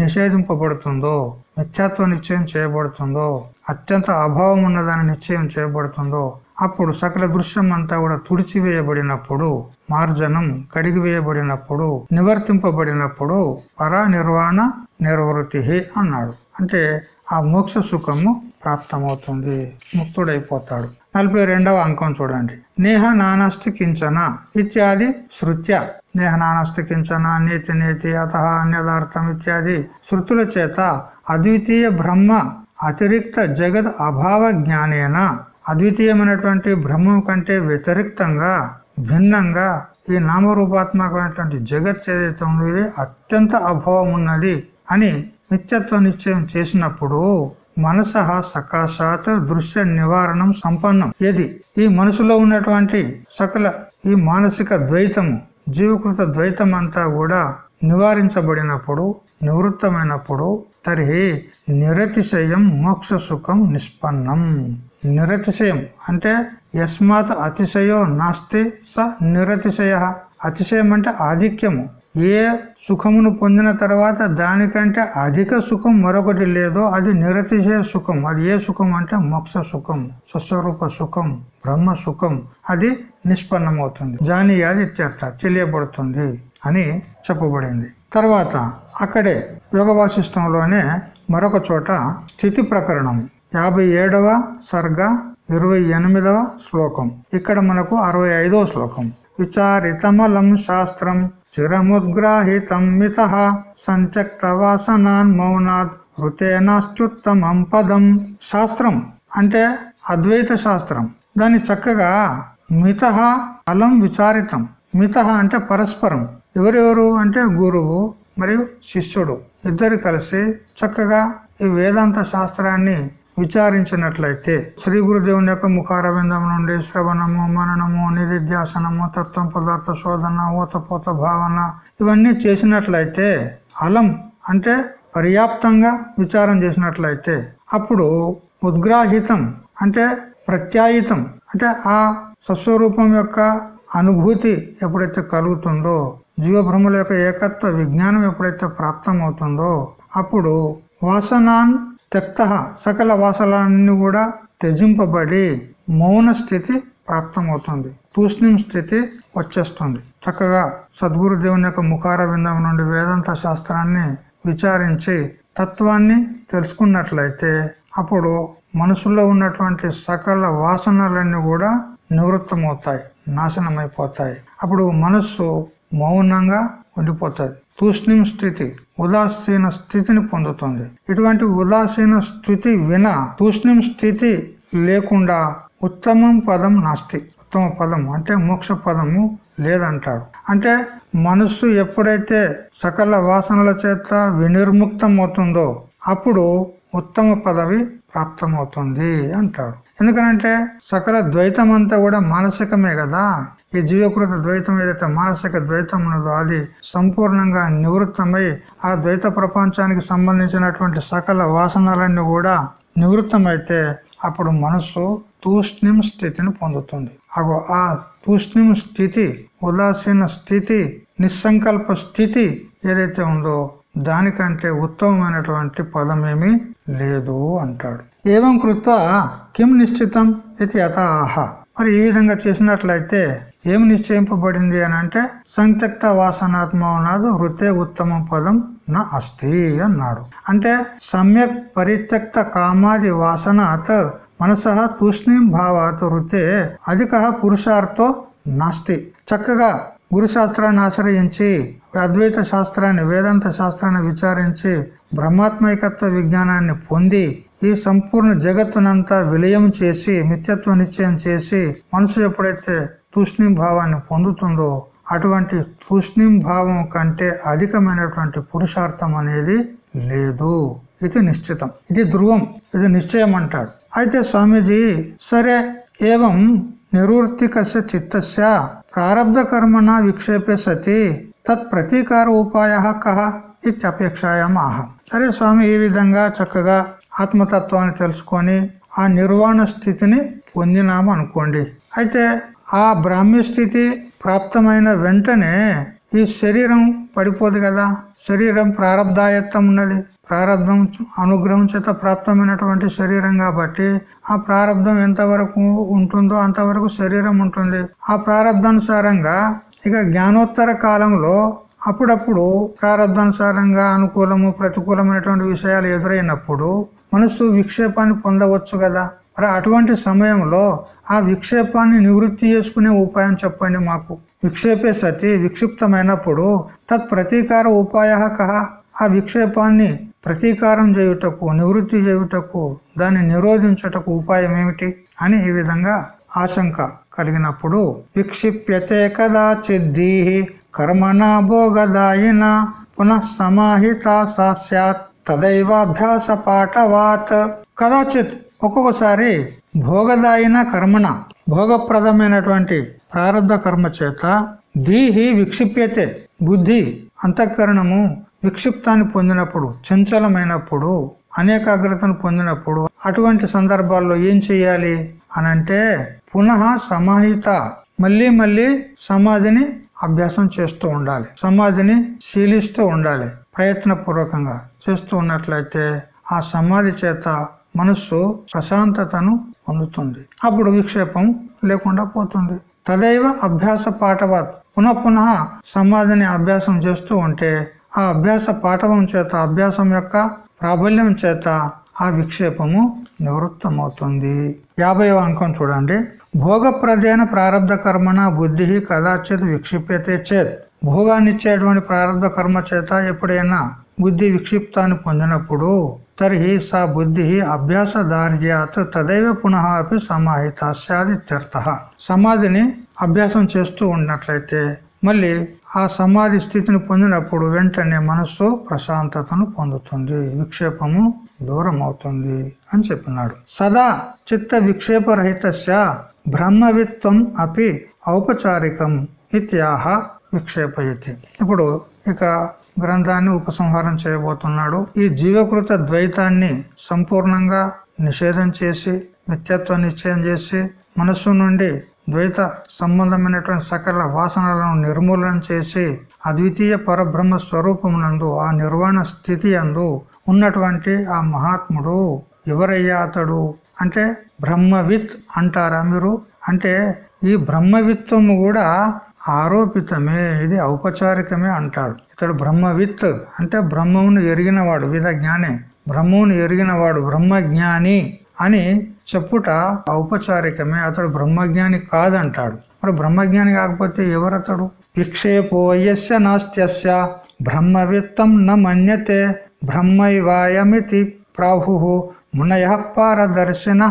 నిషేధింపబడుతుందో మిథ్యాత్వ నిశ్చయం చేయబడుతుందో అత్యంత అభావం ఉన్నదాన్ని నిశ్చయం చేయబడుతుందో అప్పుడు సకల దృశ్యం అంతా కూడా తుడిచివేయబడినప్పుడు మార్జనం కడిగివేయబడినప్పుడు నివర్తింపబడినప్పుడు పరా నిర్వాణ నిర్వృతి అన్నాడు. అంటే ఆ మోక్ష సుఖము ప్రాప్తమవుతుంది ముక్తుడైపోతాడు. నలభై రెండవ అంకం చూడండి. నేహ నానాస్తి కించన ఇత్యాది శృత్య. నేహ నానాస్తి కించన నేతి నేతి అత అన్యదార్థం ఇత్యాది శృతుల చేత అద్వితీయ బ్రహ్మ అతిరిక్త జగద్ అభావ జ్ఞానేన అద్వితీయమైనటువంటి బ్రహ్మం కంటే వ్యతిరిక్తంగా భిన్నంగా ఈ నామరూపాత్మకమైనటువంటి జగత్ ఏదైతే ఉందో ఇది అత్యంత అభావం ఉన్నది అని నిత్యత్వ నిశ్చయం చేసినప్పుడు మనస సకాశాత్ దృశ్య నివారణం సంపన్నం. ఏది? ఈ మనసులో ఉన్నటువంటి సకల ఈ మానసిక ద్వైతము జీవకృత ద్వైతం అంతా కూడా నివారించబడినప్పుడు నివృత్తమైనప్పుడు తరి నిరతిశయం మోక్ష సుఖం నిష్పన్నం. నిరతిశయం. అంటే యస్మాత్ అతిశయో నాస్తి స నిరతిశయ. అతిశయం అంటే ఆధిక్యము. ఏ సుఖమును పొందిన తర్వాత దానికంటే అధిక సుఖం మరొకటి లేదో అది నిరతిశయ సుఖం. అది ఏ సుఖం అంటే మోక్ష సుఖం స్వస్వరూప సుఖం బ్రహ్మ సుఖం. అది నిష్పన్నమవుతుంది. జానీయాది ఇత్యర్థ తెలియబడుతుంది అని చెప్పబడింది. తర్వాత అక్కడే యోగ వాసిష్టంలోనే మరొక చోట స్థితి ప్రకరణం. యాభై ఏడవ సర్గ ఇరవై ఎనిమిదవ శ్లోకం. ఇక్కడ మనకు అరవై ఐదవ శ్లోకం. విచారితమలం శాస్త్రం చిరముద్గ్రాహితం మిత సంత్యక్త వాసనాన్ మౌనాద్ హృతేనాస్త్యుత్తమం పదం. శాస్త్రం అంటే అద్వైత శాస్త్రం. దాన్ని చక్కగా మిత అలం విచారితం. మిత అంటే పరస్పరం. ఎవరెవరు అంటే గురువు మరియు శిష్యుడు. ఇద్దరు కలిసి చక్కగా ఈ వేదాంత శాస్త్రాన్ని విచారించినట్లయితే శ్రీ గురుదేవుని యొక్క ముఖారవిందం నుండి శ్రవణము మననము నిధిధ్యాసనము తత్వం పదార్థ శోధన ఓతపోత భావన ఇవన్నీ చేసినట్లయితే అలం అంటే పర్యాప్తంగా విచారం చేసినట్లయితే అప్పుడు ఉద్గ్రాహితం అంటే ప్రత్యాయితం అంటే ఆ సస్వరూపం యొక్క అనుభూతి ఎప్పుడైతే కలుగుతుందో జీవభ్రముల యొక్క ఏకత్వ విజ్ఞానం ఎప్పుడైతే ప్రాప్తమవుతుందో అప్పుడు వాసనాన్ త్యక్త సకల వాసనలన్నీ కూడా త్యజింపబడి మౌన స్థితి ప్రాప్తమవుతుంది. తూష్ణిం స్థితి వచ్చేస్తుంది. చక్కగా సద్గురు దేవుని యొక్క ముఖార విందం నుండి వేదాంత శాస్త్రాన్ని విచారించి తత్వాన్ని తెలుసుకున్నట్లయితే అప్పుడు మనసులో ఉన్నటువంటి సకల వాసనలన్నీ కూడా నివృత్తమవుతాయి నాశనమైపోతాయి. అప్పుడు మనస్సు మౌనంగా ఉండిపోతుంది. తూష్ణిం స్థితి ఉదాసీన స్థితిని పొందుతుంది. ఇటువంటి ఉదాసీన స్థితి విన తూష్ణిం స్థితి లేకుండా ఉత్తమం పదం నాస్తి. ఉత్తమ పదం అంటే మోక్ష పదము లేదంటాడు. అంటే మనస్సు ఎప్పుడైతే సకల వాసనల చేత వినిర్ముక్తం అవుతుందో అప్పుడు ఉత్తమ పదవి ప్రాప్తమవుతుంది అంటారు. ఎందుకనంటే సకల ద్వైతం అంతా కూడా మానసికమే కదా. ఈ జీవకృత ద్వైతం ఏదైతే మానసిక ద్వైతం ఉన్నదో అది సంపూర్ణంగా నివృత్తమై ఆ ద్వైత ప్రపంచానికి సంబంధించినటువంటి సకల వాసనలన్నీ కూడా నివృత్తమైతే అప్పుడు మనస్సు తూష్ణిం స్థితిని పొందుతుంది. అగో ఆ తూష్ణిం స్థితి ఉదాసీన స్థితి నిస్సంకల్ప స్థితి ఏదైతే ఉందో దానికంటే ఉత్తమమైనటువంటి పదమేమీ లేదు అంటాడు. ఏవం కృత్వ కిం నిశ్చితం ఇది యథాహ. మరి ఈ విధంగా చేసినట్లయితే ఏం నిశ్చయింపబడింది అని అంటే సంత్యక్త వాసనాత్మనాదు వృత్తే ఉత్తమ పదం నా అస్తి అన్నాడు. అంటే సమ్యక్ పరిత్యక్త కామాది వాసనాత్ మనస తూష్ణీం భావాత్ వృత్తే అధిక పురుషార్థో నాస్తి. చక్కగా గురు శాస్త్రాన్ని ఆశ్రయించి అద్వైత శాస్త్రాన్ని వేదాంత శాస్త్రాన్ని విచారించి బ్రహ్మాత్మైకత్వ విజ్ఞానాన్ని పొంది ఈ సంపూర్ణ జగత్తునంతా విలయం చేసి మిత్యత్వ నిశ్చయం చేసి మనసు ఎప్పుడైతే తూష్ణీం భావాన్ని పొందుతుందో అటువంటి తూష్ణీం భావం కంటే అధికమైనటువంటి పురుషార్థం అనేది లేదు. ఇది నిశ్చితం. ఇది ధ్రువం. ఇది నిశ్చయం అంటాడు అయితే స్వామీజీ సరే ఏవం నివృత్తికస్య చిత్తస్య ప్రారబ్ధ కర్మణ విక్షేపే సతి తత్ ప్రతీకార ఉపాయ కహ ఇత్యపేక్షాయాం ఆహ సరే స్వామి ఈ విధంగా చక్కగా ఆత్మతత్వాన్ని తెలుసుకొని ఆ నిర్వాణ స్థితిని పొందినాము అనుకోండి. అయితే ఆ బ్రాహ్మ్య స్థితి ప్రాప్తమైన వెంటనే ఈ శరీరం పడిపోదు కదా? శరీరం ప్రారంధాయత్తం ఉన్నది. ప్రారంధం అనుగ్రహం చేత ప్రాప్తమైనటువంటి శరీరం కాబట్టి ఆ ప్రారంధం ఎంతవరకు ఉంటుందో అంతవరకు శరీరం ఉంటుంది. ఆ ప్రారంధానుసారంగా ఇక జ్ఞానోత్తర కాలంలో అప్పుడప్పుడు ప్రారంధానుసారంగా అనుకూలము ప్రతికూలమైనటువంటి విషయాలు ఎదురైనప్పుడు మనసు విక్షేపాన్ని పొందవచ్చు కదా. మరి అటువంటి సమయంలో ఆ విక్షేపాన్ని నివృత్తి చేసుకునే ఉపాయం చెప్పండి మాకు. విక్షేపే సతి విక్షిప్తమైనప్పుడు తత్ ప్రతీకార ఉపాయ కహ ఆ విక్షేపాన్ని ప్రతీకారం చేయుటకు నివృత్తి చేయుటకు దాన్ని నిరోధించుటకు ఉపాయం ఏమిటి అని ఈ విధంగా ఆశంక కలిగినప్పుడు విక్షిప్యతే కదా చిద్దీ కర్మణ భోగదాయిన పునః సమాహిత సాస్యాత్ తదైవాభ్యాస పాఠవాత్ కదాచిత్ ఒక్కొక్కసారి భోగదాయిన కర్మణ భోగప్రదమైనటువంటి ప్రారంభ కర్మ చేత దీహి విక్షిప్యతే బుద్ధి అంతఃకరణము విక్షిప్తాన్ని పొందినప్పుడు చంచలమైనప్పుడు అనేకాగ్రతను పొందినప్పుడు అటువంటి సందర్భాల్లో ఏం చెయ్యాలి అనంటే పునః సమాహిత మళ్ళీ మళ్ళీ సమాధిని అభ్యాసం చేస్తూ ఉండాలి. సమాధిని శీలిస్తూ ఉండాలి ప్రయత్నపూర్వకంగా చేస్తూ ఉన్నట్లయితే ఆ సమాధి చేత మనస్సు ప్రశాంతతను పొందుతుంది. అప్పుడు విక్షేపం లేకుండా పోతుంది. తదైవ అభ్యాస పాఠవత్. పునః పునః సమాధిని అభ్యాసం చేస్తూ ఉంటే ఆ అభ్యాస పాఠవం చేత అభ్యాసం యొక్క ప్రాబల్యం చేత ఆ విక్షేపము నివృత్తమవుతుంది. యాభైవ అంకం చూడండి. భోగప్రదేన ప్రారంభ కర్మన బుద్ధి కదాచిత్ విక్షిప్యతే చేత్. భోగాన్నిచ్చేటువంటి ప్రారంభ కర్మ చేత ఎప్పుడైనా బుద్ధి విక్షిప్తాన్ని పొందినప్పుడు తర్హి సా బుద్ధి అభ్యాస దార్యాత్ తదైవ పునః అపి సమాహిత సమాధిని అభ్యాసం చేస్తూ ఉన్నట్లయితే మళ్ళీ ఆ సమాధి స్థితిని పొందినప్పుడు వెంటనే మనస్సు ప్రశాంతతను పొందుతుంది. విక్షేపము దూరం అవుతుంది అని చెప్పినాడు. సదా చిత్త విక్షేపరహిత బ్రహ్మవిత్వం అపి ఔపచారికం ఇత్యాహ విక్షేపయతి. ఇప్పుడు ఇక గ్రంథాన్ని ఉపసంహారం చేయబోతున్నాడు. ఈ జీవకృత ద్వైతాన్ని సంపూర్ణంగా నిషేధం చేసి నిత్యత్వ నిశ్చయం చేసి మనస్సు నుండి ద్వైత సంబంధమైనటువంటి సకల వాసనలను నిర్మూలన చేసి అద్వితీయ పరబ్రహ్మ స్వరూపమునందు ఆ నిర్వాణ స్థితి అందు ఉన్నటువంటి ఆ మహాత్ముడు ఎవరయ్యా అతడు? అంటే బ్రహ్మవిత్ అంటారా మీరు? అంటే ఈ బ్రహ్మవిత్వము కూడా ఆరోపితమే ఇది ఔపచారికమే అంటాడు. ఇతడు బ్రహ్మవిత్ అంటే బ్రహ్మమును ఎరిగినవాడు విధ జ్ఞానే. బ్రహ్మమును ఎరిగినవాడు బ్రహ్మజ్ఞాని అని చెప్పుట ఔపచారికమే అతడు బ్రహ్మజ్ఞాని కాదంటాడు. మరి బ్రహ్మజ్ఞాని కాకపోతే ఎవరతడు? విక్షేపోయస్య నాస్త్యస్య. బ్రహ్మవిత్తం న మన్యతే బ్రహ్మైవాయమితి ప్రాహు మునయ పారదర్శిన.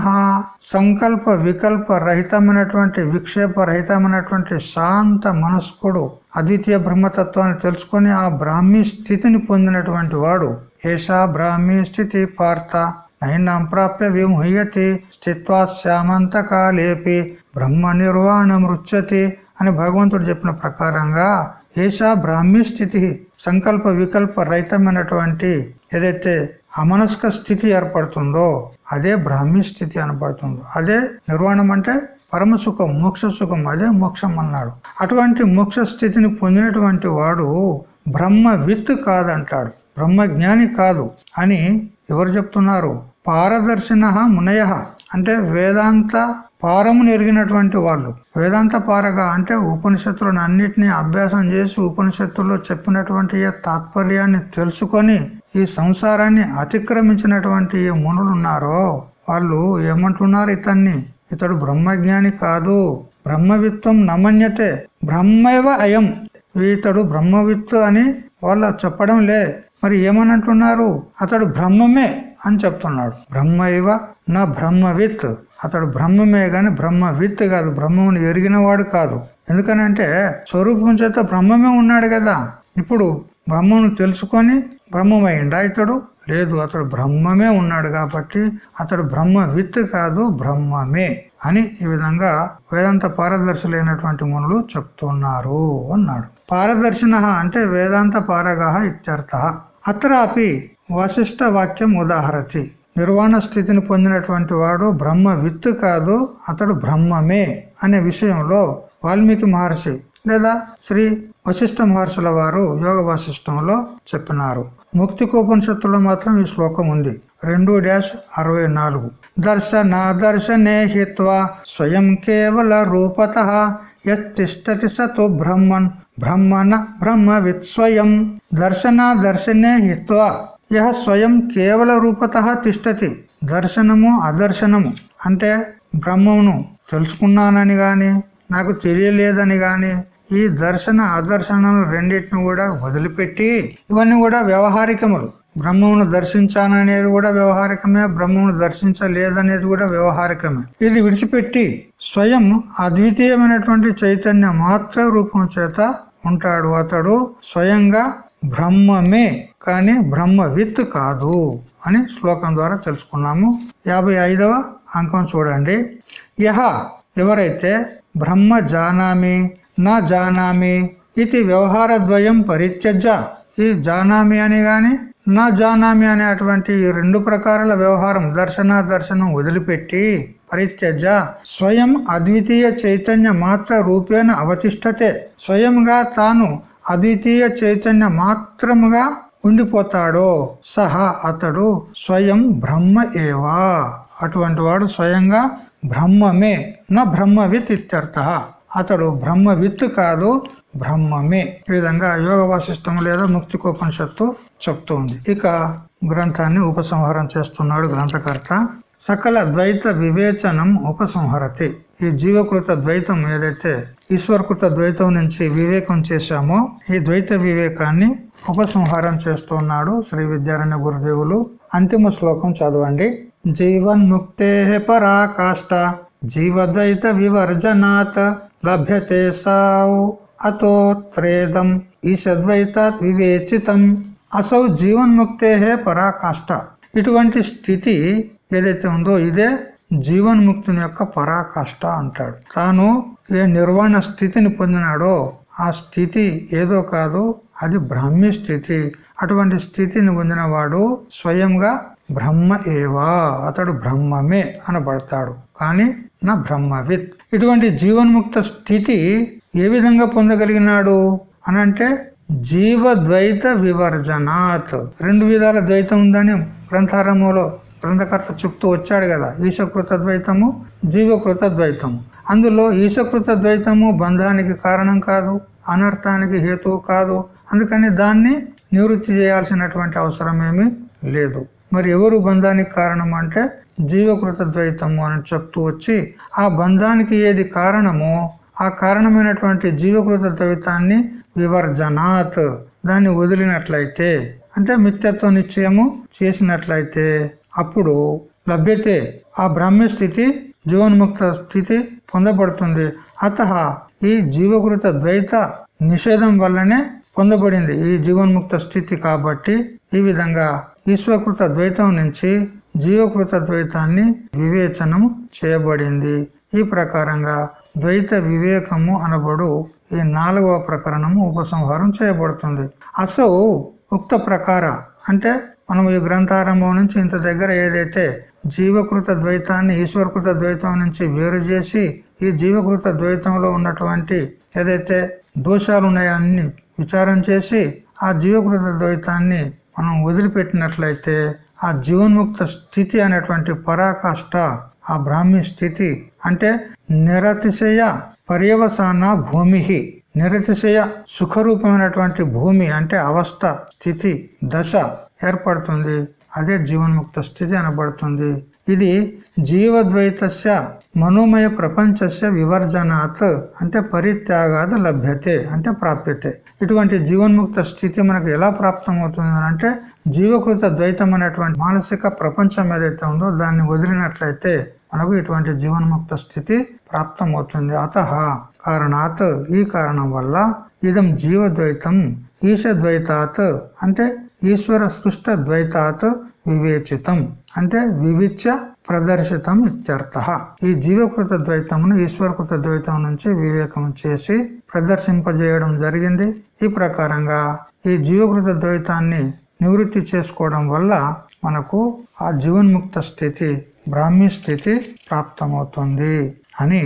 సంకల్ప వికల్ప రహితమైనటువంటి విక్షేప రహితమైనటువంటి శాంత మనస్కుడు అద్వితీయ బ్రహ్మతత్వాన్ని తెలుసుకొని ఆ బ్రాహ్మీ స్థితిని పొందినటువంటి వాడు. ఏషా బ్రాహ్మీ స్థితి పార్త నైనాంప్రాప్య విముహ్యతి స్థిత్వా శ్యామంత కాలేపి బ్రహ్మ నిర్వాణం రుచ్యతి అని భగవంతుడు చెప్పిన ప్రకారంగా ఏషా బ్రాహ్మీ స్థితి సంకల్ప వికల్ప రహితమైనటువంటి ఏదైతే అమనస్క స్థితి ఏర్పడుతుందో అదే బ్రాహ్మీ స్థితి అనబడుతుందో. అదే నిర్వాణం అంటే పరమ సుఖం మోక్ష సుఖం అదే మోక్షం అన్నాడు. అటువంటి మోక్ష స్థితిని పొందినటువంటి వాడు బ్రహ్మ విత్ కాదంటాడు బ్రహ్మ జ్ఞాని కాదు అని ఎవరు చెప్తున్నారు? పారదర్శిన మునయ. అంటే వేదాంత పారమును ఎరిగినటువంటి వాళ్ళు. వేదాంత పారగా అంటే ఉపనిషత్తులను అన్నిటినీ అభ్యాసం చేసి ఉపనిషత్తుల్లో చెప్పినటువంటి తాత్పర్యాన్ని తెలుసుకొని ఈ సంసారాన్ని అతిక్రమించినటువంటి ఏ మునులు ఉన్నారో వాళ్ళు ఏమంటున్నారు ఇతన్ని? ఇతడు బ్రహ్మజ్ఞాని కాదు. బ్రహ్మవిత్వం నమన్యతే. బ్రహ్మైవ అయం. ఇతడు బ్రహ్మవిత్తు అని వాళ్ళు చెప్పడం లే. మరి ఏమనంటున్నారు? అతడు బ్రహ్మమే అని చెప్తున్నాడు. బ్రహ్మ ఇవ నా బ్రహ్మవిత్. అతడు బ్రహ్మమే గాని బ్రహ్మవిత్ కాదు. బ్రహ్మమును ఎరిగిన వాడు కాదు. ఎందుకనంటే స్వరూపం చేత బ్రహ్మమే ఉన్నాడు కదా. ఇప్పుడు బ్రహ్మను తెలుసుకొని బ్రహ్మమైండా ఇతడు? లేదు. అతడు బ్రహ్మమే ఉన్నాడు కాబట్టి అతడు బ్రహ్మ విత్ కాదు బ్రహ్మమే అని ఈ విధంగా వేదాంత పారదర్శులైనటువంటి మునులు చెప్తున్నారు అన్నాడు. పారదర్శిన అంటే వేదాంత పారగ ఇత్యర్థ. అత్రాపి వశిష్ట వాక్యం ఉదాహరతి. నిర్వాణ స్థితిని పొందినటువంటి వాడు బ్రహ్మ విత్తు కాదు అతడు బ్రహ్మమే అనే విషయంలో వాల్మీకి మహర్షి లేదా శ్రీ వశిష్ఠ మహర్షుల వారు యోగ వశిష్టంలో చెప్పినారు. ముక్తి కోపనిషత్తులో మాత్రం ఈ శ్లోకం ఉంది. రెండు డాష్ అరవై నాలుగు. దర్శనాదర్శనే హిత్వా స్వయం కేవల రూపత యతిష్టతి సతు బ్రహ్మన్ బ్రహ్మణ బ్రహ్మవిత్ స్వయం. దర్శన దర్శనే హిత్వా. యహ స్వయం కేవల రూపత తిష్టతి. దర్శనము అదర్శనము. అంటే బ్రహ్మమును తెలుసుకున్నానని గాని నాకు తెలియలేదని గాని ఈ దర్శన అదర్శనలు రెండింటిని కూడా వదిలిపెట్టి ఇవన్నీ కూడా వ్యవహారికములు. బ్రహ్మమును దర్శించాననేది కూడా వ్యవహారికమే బ్రహ్మమును దర్శించలేదనేది కూడా వ్యవహారికమే. ఇది విడిచిపెట్టి స్వయం అద్వితీయమైనటువంటి చైతన్య మాత్ర రూపం చేత ఉంటాడు. అతడు స్వయంగా బ్రహ్మమే కానీ బ్రహ్మవిత్ కాదు అని శ్లోకం ద్వారా తెలుసుకున్నాము. యాభై ఐదవ అంకం చూడండి. యహ ఎవరైతే బ్రహ్మ జానామి నా జానామి ఇది వ్యవహార ద్వయం పరిత్యజ ఈ జానామి అని గాని నా జానామి అనేటువంటి ఈ రెండు ప్రకారాల వ్యవహారం దర్శన దర్శనం వదిలిపెట్టి పరిత్యజ. స్వయం అద్వితీయ చైతన్య మాత్ర రూపేణ అవతిష్టతే. స్వయంగా తాను అద్వితీయ చైతన్య మాత్రముగా ఉండిపోతాడో సహా అతడు స్వయం బ్రహ్మ ఏవా. అటువంటి వాడు స్వయంగా బ్రహ్మమే నా బ్రహ్మవిత్ ఇత్యర్థ అతడు బ్రహ్మవిత్ కాదు బ్రహ్మమే. ఈ విధంగా యోగ వాసిష్టం లేదా ముక్తికోపనిషత్తు చెప్తుంది. ఇక గ్రంథాన్ని ఉపసంహారం చేస్తున్నాడు గ్రంథకర్త. సకల ద్వైత వివేచనం ఉపసంహరతి. ఈ జీవకృత ద్వైతం ఏదైతే ఈశ్వరకృత ద్వైతం నుంచి వివేకం చేశామో ఈ ద్వైత వివేకాన్ని ఉపసంహారం చేస్తున్నాడు శ్రీ విద్యారణ్య గురుదేవులు. అంతిమ శ్లోకం చదవండి. జీవన్ముక్తే పరాకాష్ట జీవద్వైత వివర్జనాత్ లభ్యతే సావు అతోత్రేదం ఈశద్వైత వివేచితం. అసౌ జీవన్ముక్తే పరాకాష్ట. ఇటువంటి స్థితి ఏదైతే ఉందో ఇదే జీవన్ముక్తుని యొక్క పరాకాష్ట అంటాడు. తాను ఏ నిర్వాణ స్థితిని పొందినాడో ఆ స్థితి ఏదో కాదు అది బ్రహ్మి స్థితి. అటువంటి స్థితిని పొందినవాడు స్వయంగా బ్రహ్మ ఏవా అతడు బ్రహ్మమే అనబడతాడు. కానీ నా బ్రహ్మవిత్. ఇటువంటి జీవన్ముక్త స్థితి ఏ విధంగా పొందగలిగినాడు అనంటే జీవద్వైత వివర్జనాత్. రెండు విధాల ద్వైతం ఉందని గ్రంథారంభంలో గ్రంథకర్త చెప్తూ వచ్చాడు కదా. ఈశకృత ద్వైతము జీవకృత ద్వైతము. అందులో ఈశకృత ద్వైతము బంధానికి కారణం కాదు అనర్థానికి హేతువు కాదు. అందుకని దాన్ని నివృత్తి చేయాల్సినటువంటి అవసరం ఏమీ లేదు. మరి ఎవరు బంధానికి కారణం అంటే జీవకృత ద్వైతము అని చెప్తూ వచ్చి ఆ బంధానికి ఏది కారణమో ఆ కారణమైనటువంటి జీవకృత ద్వైతాన్ని వివర్జనాత్. దాన్ని వదిలినట్లయితే అంటే మిత్యత్వ నిశ్చయము చేసినట్లయితే అప్పుడు లభ్యతే ఆ బ్రహ్మ స్థితి జీవన్ముక్త స్థితి పొందబడుతుంది. అత ఈ జీవకృత ద్వైత నిషేధం వల్లనే పొందబడింది ఈ జీవన్ముక్త స్థితి కాబట్టి. ఈ విధంగా ఈశ్వకృత ద్వైతం నుంచి జీవకృత ద్వైతాన్ని వివేచనం చేయబడింది. ఈ ప్రకారంగా ద్వైత వివేకము అనబడు ఈ నాలుగవ ప్రకరణము ఉపసంహారం చేయబడుతుంది. అసౌ ఉక్త ప్రకార అంటే మనం ఈ గ్రంథారంభం నుంచి ఇంత దగ్గర ఏదైతే జీవకృత ద్వైతాన్ని ఈశ్వరకృత ద్వైతం నుంచి వేరు చేసి ఈ జీవకృత ద్వైతంలో ఉన్నటువంటి ఏదైతే దోషాలు ఉన్నాయో అన్ని విచారం చేసి ఆ జీవకృత ద్వైతాన్ని మనం వదిలిపెట్టినట్లయితే ఆ జీవన్ముక్త స్థితి అనేటువంటి పరాకాష్ట ఆ బ్రాహ్మీ స్థితి అంటే నిరతిశయ పర్యవసాన భూమి నిరతిశయ సుఖరూపమైనటువంటి భూమి అంటే అవస్థ స్థితి దశ ఏర్పడుతుంది. అదే జీవన్ముక్త స్థితి అనబడుతుంది. ఇది జీవద్వైతస్య మనోమయ ప్రపంచస్య వివర్జనాత్ అంటే పరిత్యాగాద లభ్యతే అంటే ప్రాప్యతే. ఇటువంటి జీవన్ముక్త స్థితి మనకు ఎలా ప్రాప్తమవుతుంది అంటే జీవకృత ద్వైతం అనేటువంటి మానసిక ప్రపంచం ఏదైతే ఉందో దాన్ని వదిలినట్లయితే మనకు ఇటువంటి జీవన్ముక్త స్థితి ప్రాప్తమవుతుంది. అత కారణాత్ ఈ కారణం వల్ల ఇదం జీవద్వైతం ఈశద్వైతాత్ అంటే ఈశ్వర సృష్ట ద్వైతాత్ వివేచితం అంటే వివిచ్య ప్రదర్శితం ఇత్యర్థ. ఈ జీవకృత ద్వైతమును ఈశ్వరకృత ద్వైతం నుంచి వివేకం చేసి ప్రదర్శింపజేయడం జరిగింది. ఈ ప్రకారంగా ఈ జీవకృత ద్వైతాన్ని నివృత్తి చేసుకోవడం వల్ల మనకు ఆ జీవన్ముక్త స్థితి బ్రాహ్మీ స్థితి ప్రాప్తమవుతుంది అని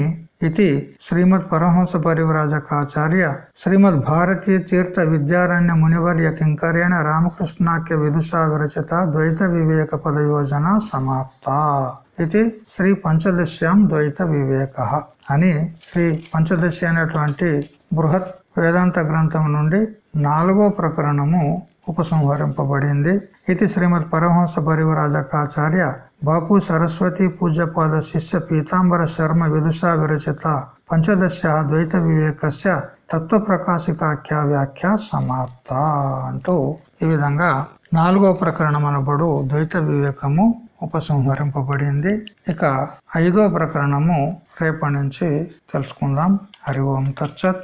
ఇది శ్రీమద్ పరమహంస పరివరాజకాచార్య శ్రీమద్ భారతీయ తీర్థ విద్యారణ్య మునివర్య కింకరేణ రామకృష్ణాఖ్య విదుషా విరచిత ద్వైత వివేక పదయోజన సమాప్త. ఇది శ్రీ పంచదశ్యాం ద్వైత వివేక అని శ్రీ పంచదశి అనేటువంటి బృహత్ వేదాంత గ్రంథం నుండి నాలుగో ప్రకరణము ఉపసంహరింపబడింది. ఇది శ్రీమద్ పరమహంస పరివరాజకాచార్య బాపు సరస్వతి పూజపాద శిష్య పీతాంబర శర్మ విదుషా విరచిత పంచదశ ద్వైత వివేకస్య తత్వ ప్రకాశికాఖ్య వ్యాఖ్య సమాప్త అంటూ ఈ విధంగా నాలుగో ప్రకరణం అనబడు ద్వైత వివేకము ఉపసంహరింపబడింది. ఇక ఐదో ప్రకరణము రేపటి నుంచి తెలుసుకుందాం. హరి ఓం తచ్చత్